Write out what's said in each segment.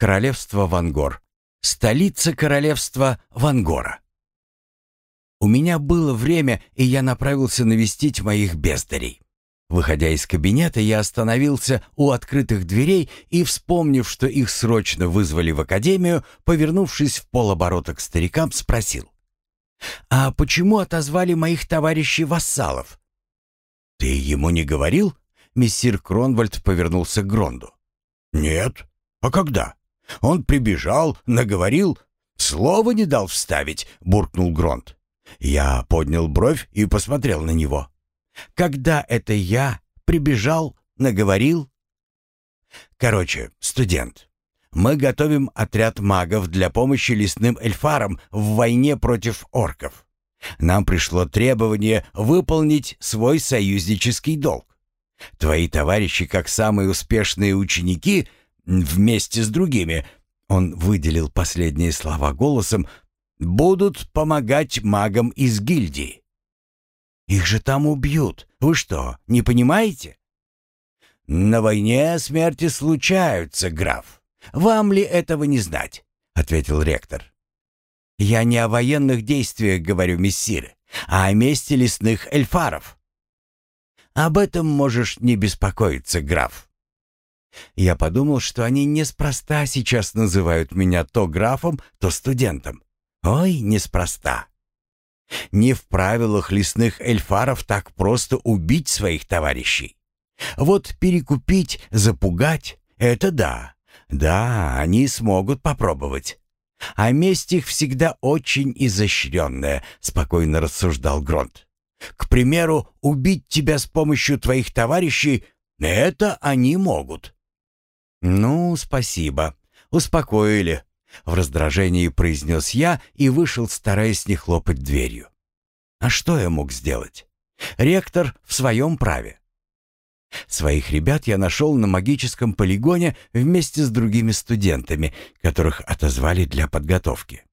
Королевство Вангор. Столица королевства Вангора. У меня было время, и я направился навестить моих бездарей. Выходя из кабинета, я остановился у открытых дверей и, вспомнив, что их срочно вызвали в академию, повернувшись в полоборота к старикам, спросил. «А почему отозвали моих товарищей-вассалов?» «Ты ему не говорил?» Мессир Кронвальд повернулся к Гронду. «Нет. А когда? Он прибежал, наговорил, слова не дал вставить», — буркнул Гронд. Я поднял бровь и посмотрел на него. Когда это я прибежал, наговорил? Короче, студент, мы готовим отряд магов для помощи лесным эльфарам в войне против орков. Нам пришло требование выполнить свой союзнический долг. Твои товарищи, как самые успешные ученики, вместе с другими, он выделил последние слова голосом, будут помогать магам из гильдии. Их же там убьют. Вы что, не понимаете? На войне смерти случаются, граф. Вам ли этого не знать? ответил ректор. Я не о военных действиях говорю, мессиры, а о месте лесных эльфаров. Об этом можешь не беспокоиться, граф. Я подумал, что они неспроста сейчас называют меня то графом, то студентом. Ой, неспроста. Не в правилах лесных эльфаров так просто убить своих товарищей. Вот перекупить, запугать — это да. Да, они смогут попробовать. А месть их всегда очень изощренная, спокойно рассуждал Гронт. К примеру, убить тебя с помощью твоих товарищей — это они могут. Ну, спасибо. Успокоили. В раздражении произнес я и вышел, стараясь не хлопать дверью. А что я мог сделать? Ректор в своем праве. Своих ребят я нашел на магическом полигоне вместе с другими студентами, которых отозвали для подготовки.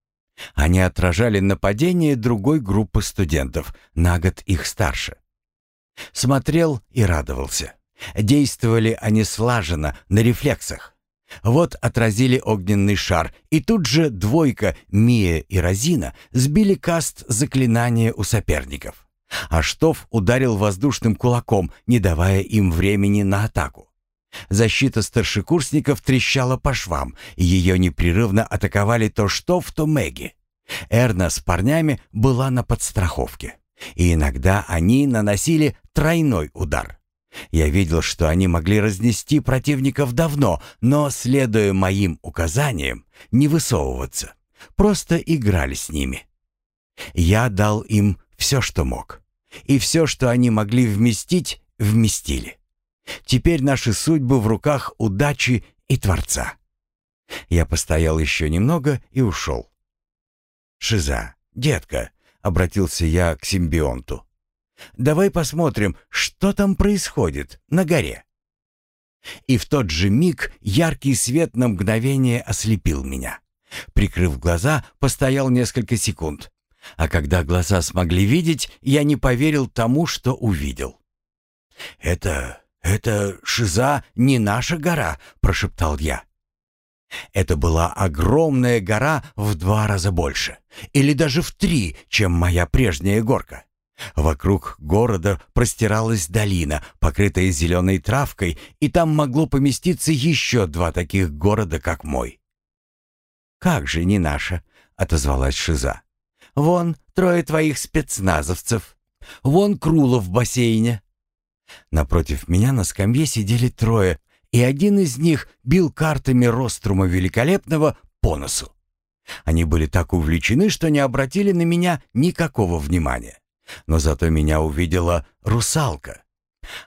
Они отражали нападение другой группы студентов, на год их старше. Смотрел и радовался. Действовали они слаженно, на рефлексах. Вот отразили огненный шар, и тут же двойка, Мия и Розина, сбили каст заклинания у соперников. А Штоф ударил воздушным кулаком, не давая им времени на атаку. Защита старшекурсников трещала по швам, и ее непрерывно атаковали то Штоф, то Мэгги. Эрна с парнями была на подстраховке, и иногда они наносили тройной удар. Я видел, что они могли разнести противников давно, но, следуя моим указаниям, не высовываться. Просто играли с ними. Я дал им все, что мог. И все, что они могли вместить, вместили. Теперь наши судьбы в руках удачи и Творца. Я постоял еще немного и ушел. «Шиза, детка», — обратился я к симбионту. Давай посмотрим, что там происходит на горе. И в тот же миг яркий свет на мгновение ослепил меня. Прикрыв глаза, постоял несколько секунд. А когда глаза смогли видеть, я не поверил тому, что увидел. «Это... это шиза не наша гора», — прошептал я. Это была огромная гора в два раза больше, или даже в три, чем моя прежняя горка. Вокруг города простиралась долина, покрытая зеленой травкой, и там могло поместиться еще два таких города, как мой. «Как же не наша?» — отозвалась Шиза. «Вон трое твоих спецназовцев. Вон Крула в бассейне». Напротив меня на скамье сидели трое, и один из них бил картами Рострума Великолепного по носу. Они были так увлечены, что не обратили на меня никакого внимания. Но зато меня увидела русалка.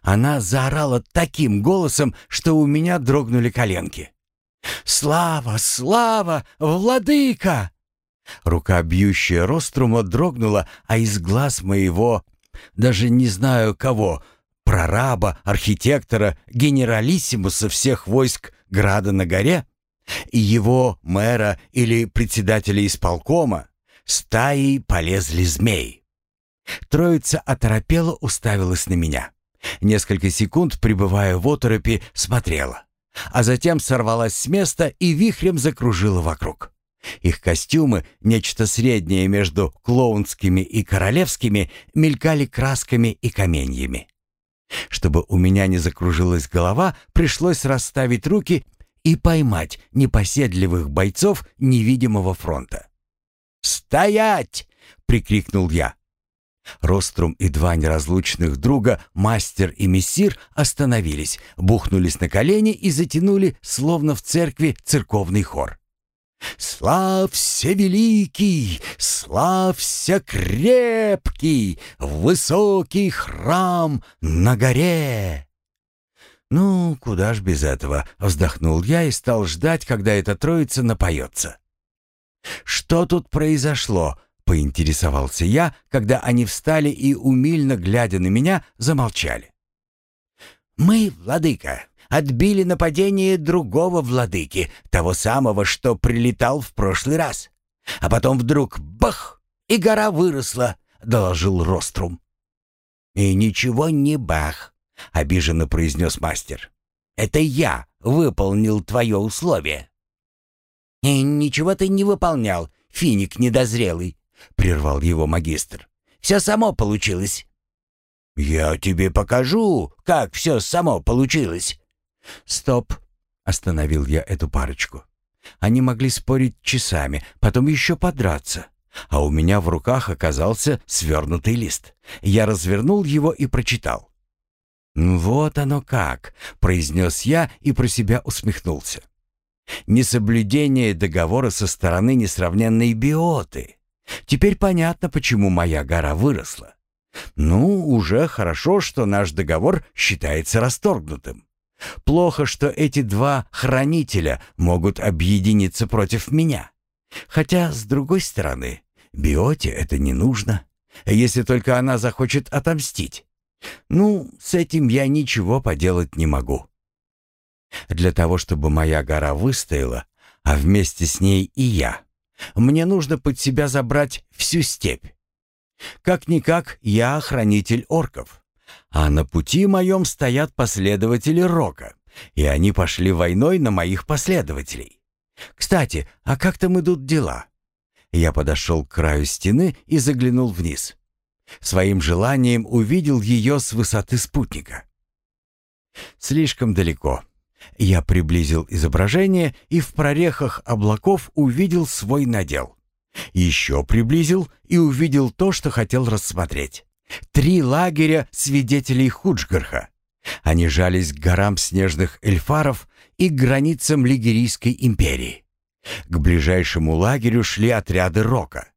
Она заорала таким голосом, что у меня дрогнули коленки. «Слава, слава, владыка!» Рука, бьющая Рострума, дрогнула, а из глаз моего, даже не знаю кого, прораба, архитектора, генералиссимуса всех войск Града на горе, и его мэра или председателя исполкома, стаей полезли змеи. Троица оторопела уставилась на меня. Несколько секунд, пребывая в оторопи, смотрела. а затем сорвалась с места и вихрем закружила вокруг. Их костюмы, нечто среднее между клоунскими и королевскими, мелькали красками и каменьями. Чтобы у меня не закружилась голова, пришлось расставить руки и поймать непоседливых бойцов невидимого фронта. «Стоять!» — прикрикнул я. Рострум и два неразлучных друга, мастер и мессир, остановились, бухнулись на колени и затянули, словно в церкви, церковный хор. «Славься великий, славься крепкий, высокий храм на горе!» «Ну, куда ж без этого?» — вздохнул я и стал ждать, когда эта троица напоется. «Что тут произошло?» — поинтересовался я, когда они встали и, умильно глядя на меня, замолчали. «Мы, владыка, отбили нападение другого владыки, того самого, что прилетал в прошлый раз. А потом вдруг бах, и гора выросла, доложил Рострум. И ничего не бах, обиженно произнес мастер. Это я выполнил твое условие. И ничего ты не выполнял, финик недозрелый, прервал его магистр. Все само получилось. «Я тебе покажу, как все само получилось», «Стоп!» — остановил я эту парочку. Они могли спорить часами, потом еще подраться. А у меня в руках оказался свернутый лист. Я развернул его и прочитал. «Вот оно как!» — произнес я и про себя усмехнулся. «Несоблюдение договора со стороны несравненной биоты. Теперь понятно, почему моя гора выросла. Ну, уже хорошо, что наш договор считается расторгнутым. Плохо, что эти два хранителя могут объединиться против меня. Хотя, с другой стороны, Биоте это не нужно, если только она захочет отомстить. Ну, с этим я ничего поделать не могу. Для того, чтобы моя гора выстояла, а вместе с ней и я, мне нужно под себя забрать всю степь. Как-никак я хранитель орков. А на пути моем стоят последователи Рока, и они пошли войной на моих последователей. Кстати, а как там идут дела? Я подошел к краю стены и заглянул вниз. Своим желанием увидел ее с высоты спутника. Слишком далеко. Я приблизил изображение и в прорехах облаков увидел свой надел. Еще приблизил и увидел то, что хотел рассмотреть. Три лагеря свидетелей Худжгарха. Они жались к горам снежных эльфаров и к границам Лигерийской империи. К ближайшему лагерю шли отряды Рока.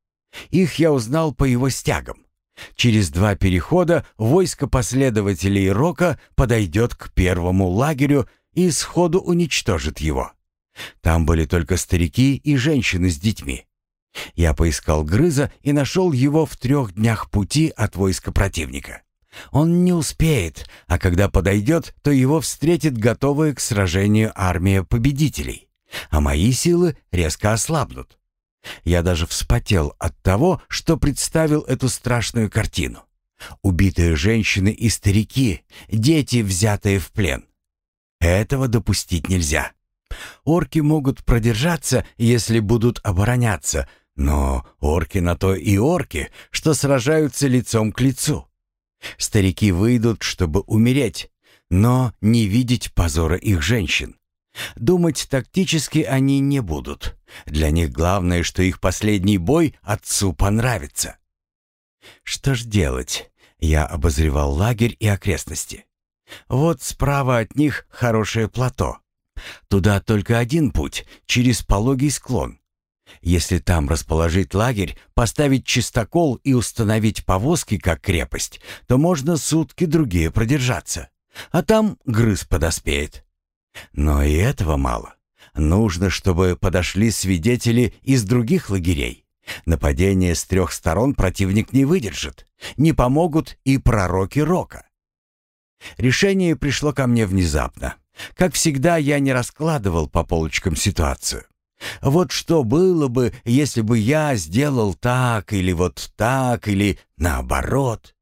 Их я узнал по его стягам. Через два перехода войско последователей Рока подойдет к первому лагерю и сходу уничтожит его. Там были только старики и женщины с детьми. Я поискал Грыза и нашел его в трех днях пути от войска противника. Он не успеет, а когда подойдет, то его встретит готовая к сражению армия победителей, а мои силы резко ослабнут. Я даже вспотел от того, что представил эту страшную картину. Убитые женщины и старики, дети, взятые в плен. Этого допустить нельзя. Орки могут продержаться, если будут обороняться, но орки на то и орки, что сражаются лицом к лицу. Старики выйдут, чтобы умереть, но не видеть позора их женщин. Думать тактически они не будут. Для них главное, что их последний бой отцу понравится. Что ж делать? Я обозревал лагерь и окрестности. Вот справа от них хорошее плато. Туда только один путь, через пологий склон. Если там расположить лагерь, поставить чистокол и установить повозки как крепость, то можно сутки другие продержаться. А там грыз подоспеет. Но и этого мало. Нужно, чтобы подошли свидетели из других лагерей. Нападение с трех сторон противник не выдержит. Не помогут и пророки Рока. Решение пришло ко мне внезапно. Как всегда, я не раскладывал по полочкам ситуацию. Вот что было бы, если бы я сделал так или вот так или наоборот.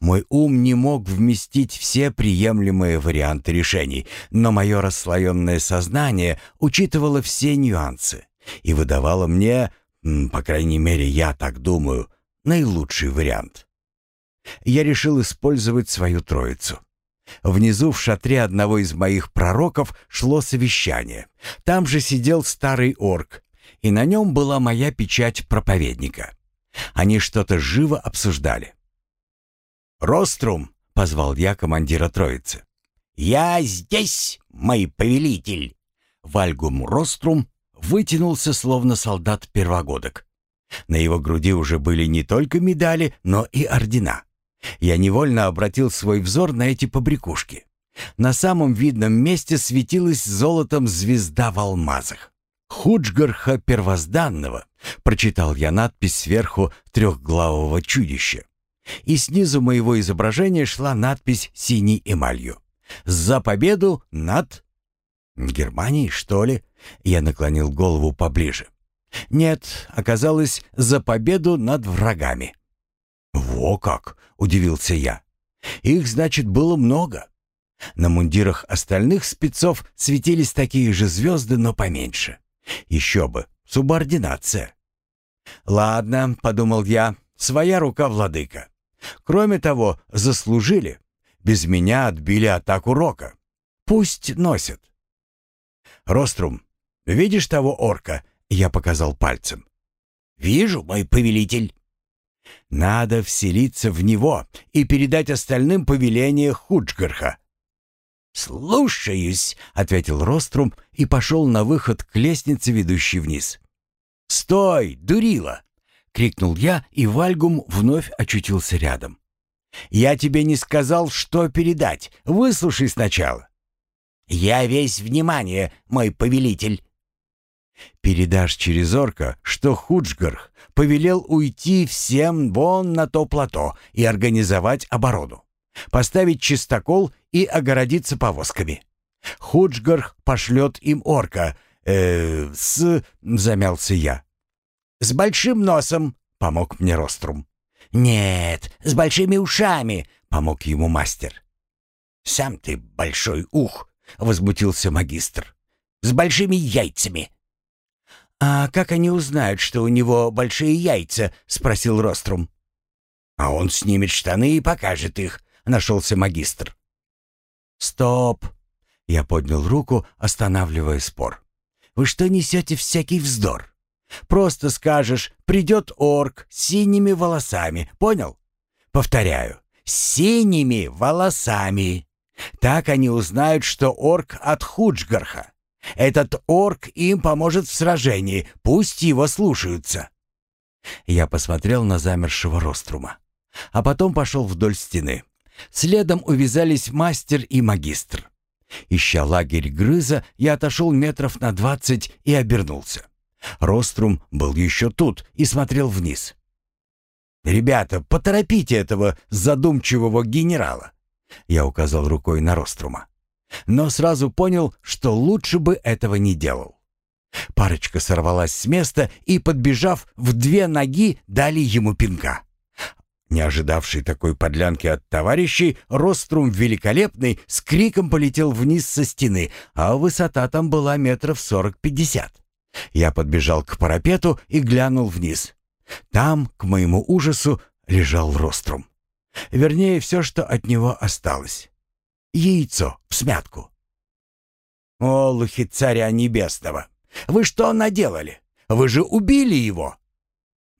Мой ум не мог вместить все приемлемые варианты решений, но мое расслоенное сознание учитывало все нюансы и выдавало мне, по крайней мере, я так думаю, наилучший вариант. Я решил использовать свою троицу. Внизу в шатре одного из моих пророков шло совещание. Там же сидел старый орк, и на нем была моя печать проповедника. Они что-то живо обсуждали. «Рострум!» — позвал я командира троицы. «Я здесь, мой повелитель!» Вальгум Рострум вытянулся, словно солдат первогодок. На его груди уже были не только медали, но и ордена. Я невольно обратил свой взор на эти побрякушки. На самом видном месте светилась золотом звезда в алмазах. «Худжгарха первозданного», — прочитал я надпись сверху трехглавого чудища. И снизу моего изображения шла надпись синей эмалью. «За победу над...» «Германией, что ли?» Я наклонил голову поближе. «Нет, оказалось, за победу над врагами». «Во как!» — удивился я. «Их, значит, было много». На мундирах остальных спецов светились такие же звезды, но поменьше. Еще бы, субординация. «Ладно», — подумал я, — «своя рука владыка. Кроме того, заслужили. Без меня отбили атаку Рока. Пусть носят». «Рострум, видишь того орка?» — я показал пальцем. «Вижу, мой повелитель». Надо вселиться в него и передать остальным повеление Худжгарха. «Слушаюсь», — ответил Рострум и пошел на выход к лестнице, ведущей вниз. «Стой, дурила!» — крикнул я, и Вальгум вновь очутился рядом. «Я тебе не сказал, что передать. Выслушай сначала». «Я весь внимание, мой повелитель». «Передашь через орка, что Худжгарх повелел уйти всем вон на то плато и организовать оборону, поставить чистокол и огородиться повозками. Худжгарх пошлет им орка, э, с... замялся я. «С большим носом», — помог мне Рострум. «Нет, с большими ушами», — помог ему мастер. «Сам ты большой ух», — возмутился магистр. «С большими яйцами». «А как они узнают, что у него большие яйца?» — спросил Рострум. «А он снимет штаны и покажет их», — нашелся магистр. «Стоп!» — я поднял руку, останавливая спор. «Вы что несете всякий вздор? Просто скажешь, придет орк с синими волосами, понял? Повторяю, с синими волосами. Так они узнают, что орк от Худжгарха. Этот орк им поможет в сражении, пусть его слушаются». Я посмотрел на замершего Рострума, а потом пошел вдоль стены. Следом увязались мастер и магистр. Ища лагерь грыза, я отошел метров на двадцать и обернулся. Рострум был еще тут и смотрел вниз. «Ребята, поторопите этого задумчивого генерала!» Я указал рукой на Рострума но сразу понял, что лучше бы этого не делал. Парочка сорвалась с места и, подбежав в две ноги, дали ему пинка. Не ожидавший такой подлянки от товарищей, Рострум великолепный с криком полетел вниз со стены, а высота там была метров сорок-пятьдесят. Я подбежал к парапету и глянул вниз. Там, к моему ужасу, лежал Рострум. Вернее, все, что от него осталось яйцо в смятку. «О, лухи царя небесного! Вы что наделали? Вы же убили его!»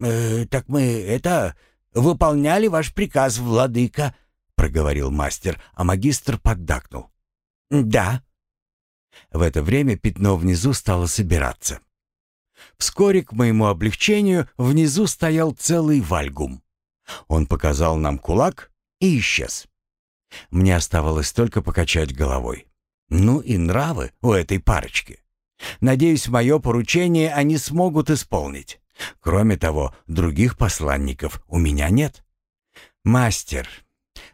э, «Так мы это... выполняли ваш приказ, владыка», — проговорил мастер, а магистр поддакнул. «Да». В это время пятно внизу стало собираться. Вскоре, к моему облегчению, внизу стоял целый вальгум. Он показал нам кулак и исчез. Мне оставалось только покачать головой. Ну и нравы у этой парочки. Надеюсь, мое поручение они смогут исполнить. Кроме того, других посланников у меня нет. Мастер,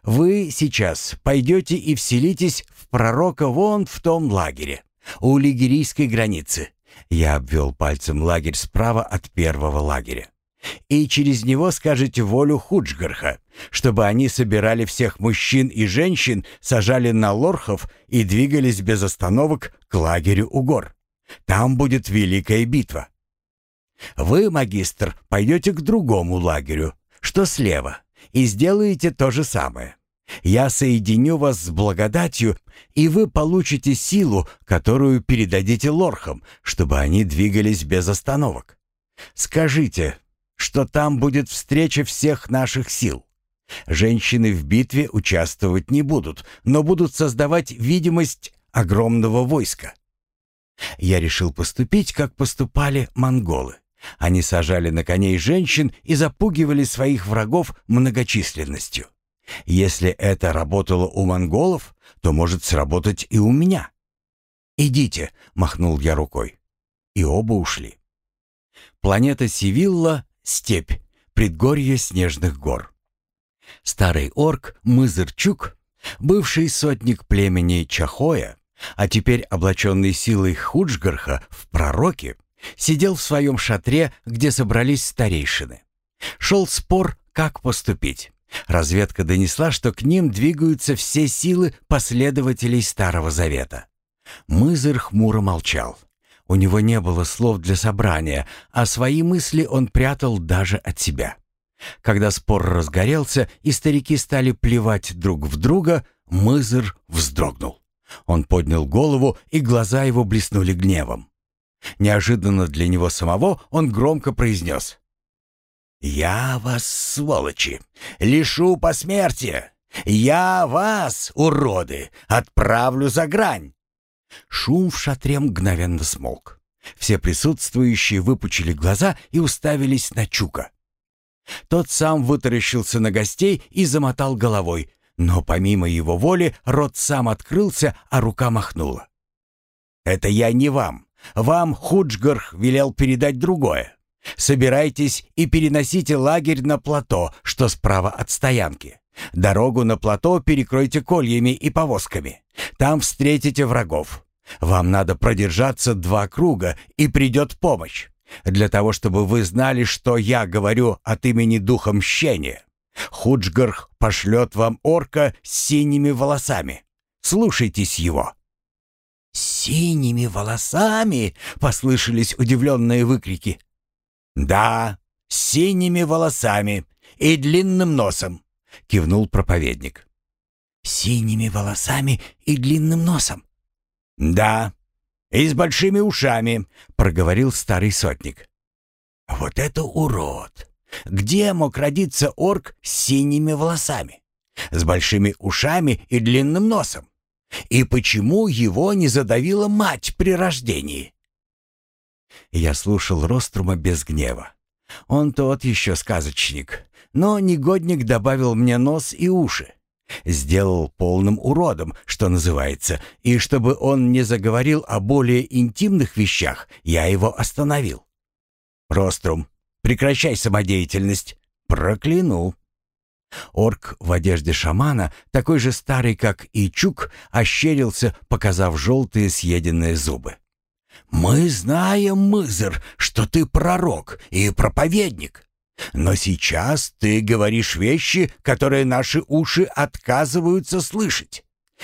вы сейчас пойдете и вселитесь в пророка вон в том лагере, у лигерийской границы. Я обвел пальцем лагерь справа от первого лагеря. И через него скажете волю Худжгарха, чтобы они собирали всех мужчин и женщин, сажали на лорхов и двигались без остановок к лагерю у гор. Там будет великая битва. Вы, магистр, пойдете к другому лагерю, что слева, и сделаете то же самое. Я соединю вас с благодатью, и вы получите силу, которую передадите лорхам, чтобы они двигались без остановок. Скажите, что там будет встреча всех наших сил. Женщины в битве участвовать не будут, но будут создавать видимость огромного войска. Я решил поступить, как поступали монголы. Они сажали на коней женщин и запугивали своих врагов многочисленностью. Если это работало у монголов, то может сработать и у меня. «Идите», — махнул я рукой. И оба ушли. Планета Сивилла Степь, предгорье снежных гор. Старый орк Мызырчук, бывший сотник племени Чахоя, а теперь облаченный силой Худжгарха в пророке, сидел в своем шатре, где собрались старейшины. Шел спор, как поступить. Разведка донесла, что к ним двигаются все силы последователей Старого Завета. Мызыр хмуро молчал. У него не было слов для собрания, а свои мысли он прятал даже от себя. Когда спор разгорелся и старики стали плевать друг в друга, Мызер вздрогнул. Он поднял голову, и глаза его блеснули гневом. Неожиданно для него самого он громко произнес. «Я вас, сволочи, лишу посмертия! Я вас, уроды, отправлю за грань! Шум в шатре мгновенно смолк. Все присутствующие выпучили глаза и уставились на Чука. Тот сам вытаращился на гостей и замотал головой, но помимо его воли рот сам открылся, а рука махнула. «Это я не вам. Вам Худжгарх велел передать другое. Собирайтесь и переносите лагерь на плато, что справа от стоянки. Дорогу на плато перекройте кольями и повозками. Там встретите врагов. Вам надо продержаться два круга, и придет помощь. Для того, чтобы вы знали, что я говорю от имени Духа Мщения. Худжгарх пошлет вам орка с синими волосами. Слушайтесь его». «С синими волосами?» — послышались удивленные выкрики. «Да, с синими волосами и длинным носом. — кивнул проповедник. «Синими волосами и длинным носом?» «Да, и с большими ушами», — проговорил старый сотник. «Вот это урод! Где мог родиться орк с синими волосами, с большими ушами и длинным носом? И почему его не задавила мать при рождении?» Я слушал Рострума без гнева. Он тот еще сказочник. Но негодник добавил мне нос и уши. Сделал полным уродом, что называется, и чтобы он не заговорил о более интимных вещах, я его остановил. «Рострум, прекращай самодеятельность. Прокляну». Орк в одежде шамана, такой же старый, как и Чук, ощерился, показав желтые съеденные зубы. «Мы знаем, Мызер, что ты пророк и проповедник. Но сейчас ты говоришь вещи, которые наши уши отказываются слышать.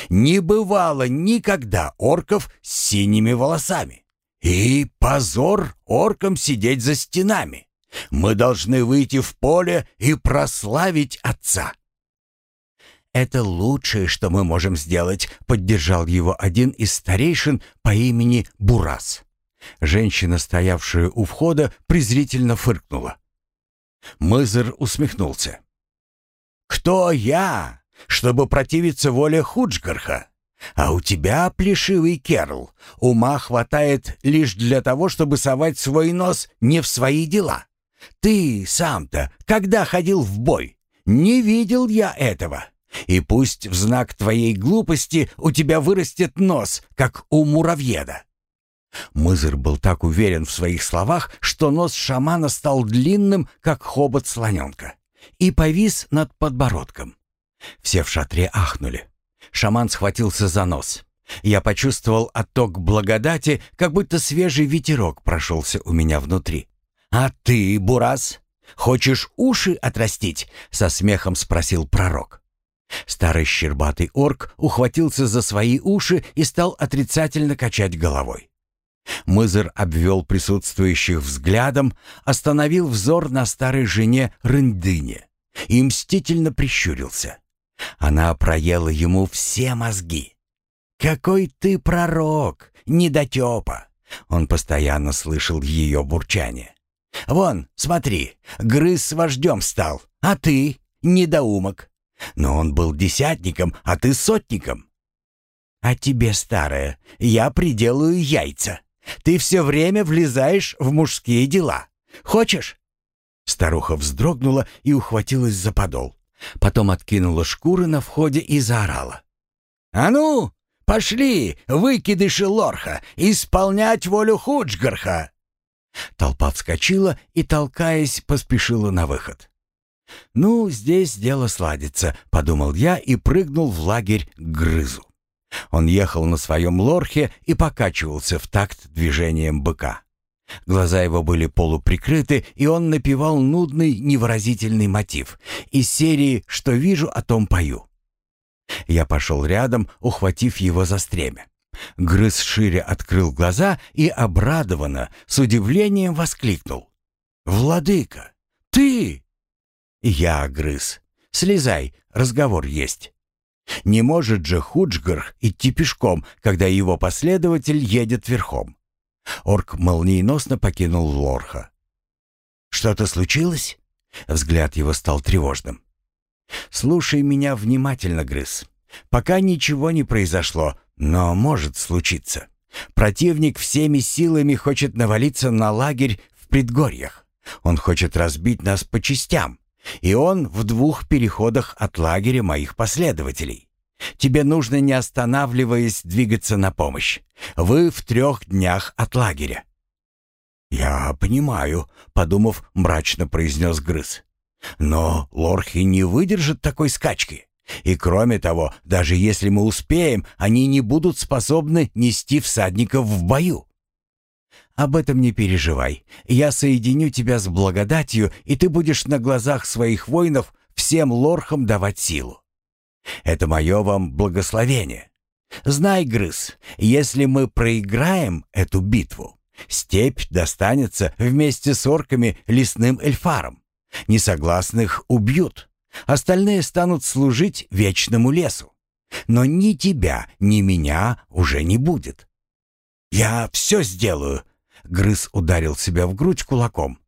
Не бывало никогда орков с синими волосами. И позор оркам сидеть за стенами. Мы должны выйти в поле и прославить отца. «Это лучшее, что мы можем сделать», — поддержал его один из старейшин по имени Бурас. Женщина, стоявшая у входа, презрительно фыркнула. Мызер усмехнулся. «Кто я, чтобы противиться воле Худжгарха? А у тебя, плешивый Керл, ума хватает лишь для того, чтобы совать свой нос не в свои дела. Ты сам-то когда ходил в бой? Не видел я этого. И пусть в знак твоей глупости у тебя вырастет нос, как у муравьеда. Мызер был так уверен в своих словах, что нос шамана стал длинным, как хобот слоненка, и повис над подбородком. Все в шатре ахнули. Шаман схватился за нос. Я почувствовал отток благодати, как будто свежий ветерок прошелся у меня внутри. «А ты, Бурас, Хочешь уши отрастить?» — со смехом спросил пророк. Старый щербатый орк ухватился за свои уши и стал отрицательно качать головой. Мызер обвел присутствующих взглядом, остановил взор на старой жене Рындыне и мстительно прищурился. Она проела ему все мозги. «Какой ты пророк, недотепа!» Он постоянно слышал ее бурчание. «Вон, смотри, грыз с вождем стал, а ты — недоумок. Но он был десятником, а ты сотником. А тебе, старая, я приделаю яйца. Ты все время влезаешь в мужские дела. Хочешь?» Старуха вздрогнула и ухватилась за подол. Потом откинула шкуры на входе и заорала. «А ну, пошли, выкидыши лорха, исполнять волю Худжгарха!» Толпа вскочила и, толкаясь, поспешила на выход. «Ну, здесь дело сладится», — подумал я и прыгнул в лагерь к грызу. Он ехал на своем лорхе и покачивался в такт движением быка. Глаза его были полуприкрыты, и он напевал нудный невыразительный мотив из серии «Что вижу, о том пою». Я пошел рядом, ухватив его за стремя. Грыз шире открыл глаза и обрадованно, с удивлением воскликнул. «Владыка, ты!» «Я грыз. Слезай, разговор есть». Не может же Худжгар идти пешком, когда его последователь едет верхом. Орк молниеносно покинул Лорха. «Что-то случилось?» Взгляд его стал тревожным. «Слушай меня внимательно, Грыз. Пока ничего не произошло, но может случиться. Противник всеми силами хочет навалиться на лагерь в предгорьях. Он хочет разбить нас по частям. И он в двух переходах от лагеря моих последователей. Тебе нужно, не останавливаясь, двигаться на помощь. Вы в трех днях от лагеря». «Я понимаю», — подумав, мрачно произнес Грыз. «Но лорхи не выдержат такой скачки. И кроме того, даже если мы успеем, они не будут способны нести всадников в бою. Об этом не переживай. Я соединю тебя с благодатью, и ты будешь на глазах своих воинов всем лорхам давать силу. Это мое вам благословение. Знай, Грыз, если мы проиграем эту битву, степь достанется вместе с орками лесным эльфарам. Несогласных убьют. Остальные станут служить вечному лесу. Но ни тебя, ни меня уже не будет. Я все сделаю, Грыз ударил себя в грудь кулаком.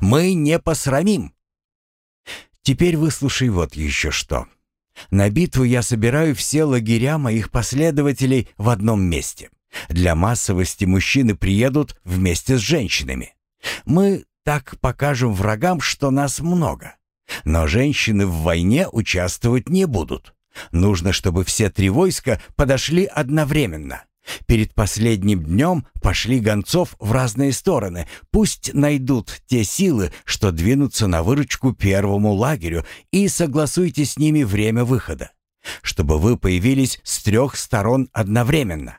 «Мы не посрамим!» «Теперь выслушай вот еще что. На битву я собираю все лагеря моих последователей в одном месте. Для массовости мужчины приедут вместе с женщинами. Мы так покажем врагам, что нас много. Но женщины в войне участвовать не будут. Нужно, чтобы все три войска подошли одновременно. Перед последним днем пошли гонцов в разные стороны. Пусть найдут те силы, что двинутся на выручку первому лагерю, и согласуйте с ними время выхода, чтобы вы появились с трех сторон одновременно.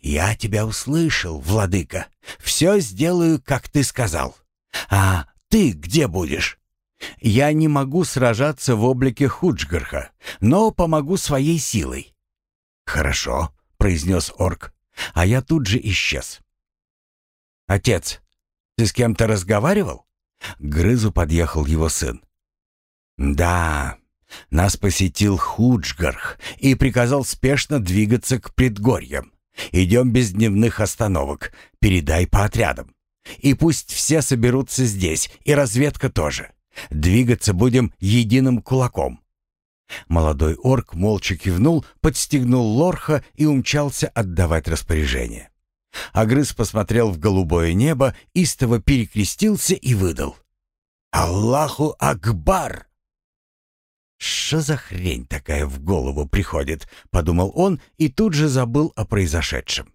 «Я тебя услышал, владыка. Все сделаю, как ты сказал. А ты где будешь?» «Я не могу сражаться в облике Худжгарха, но помогу своей силой». «Хорошо. — произнес орк, а я тут же исчез. «Отец, ты с кем-то разговаривал?» К Грызу подъехал его сын. «Да, нас посетил Худжгарх и приказал спешно двигаться к предгорьям. Идем без дневных остановок, передай по отрядам. И пусть все соберутся здесь, и разведка тоже. Двигаться будем единым кулаком. Молодой орк молча кивнул, подстегнул лорха и умчался отдавать распоряжение. Агрыз посмотрел в голубое небо, истово перекрестился и выдал. «Аллаху Акбар!» «Что за хрень такая в голову приходит?» — подумал он и тут же забыл о произошедшем.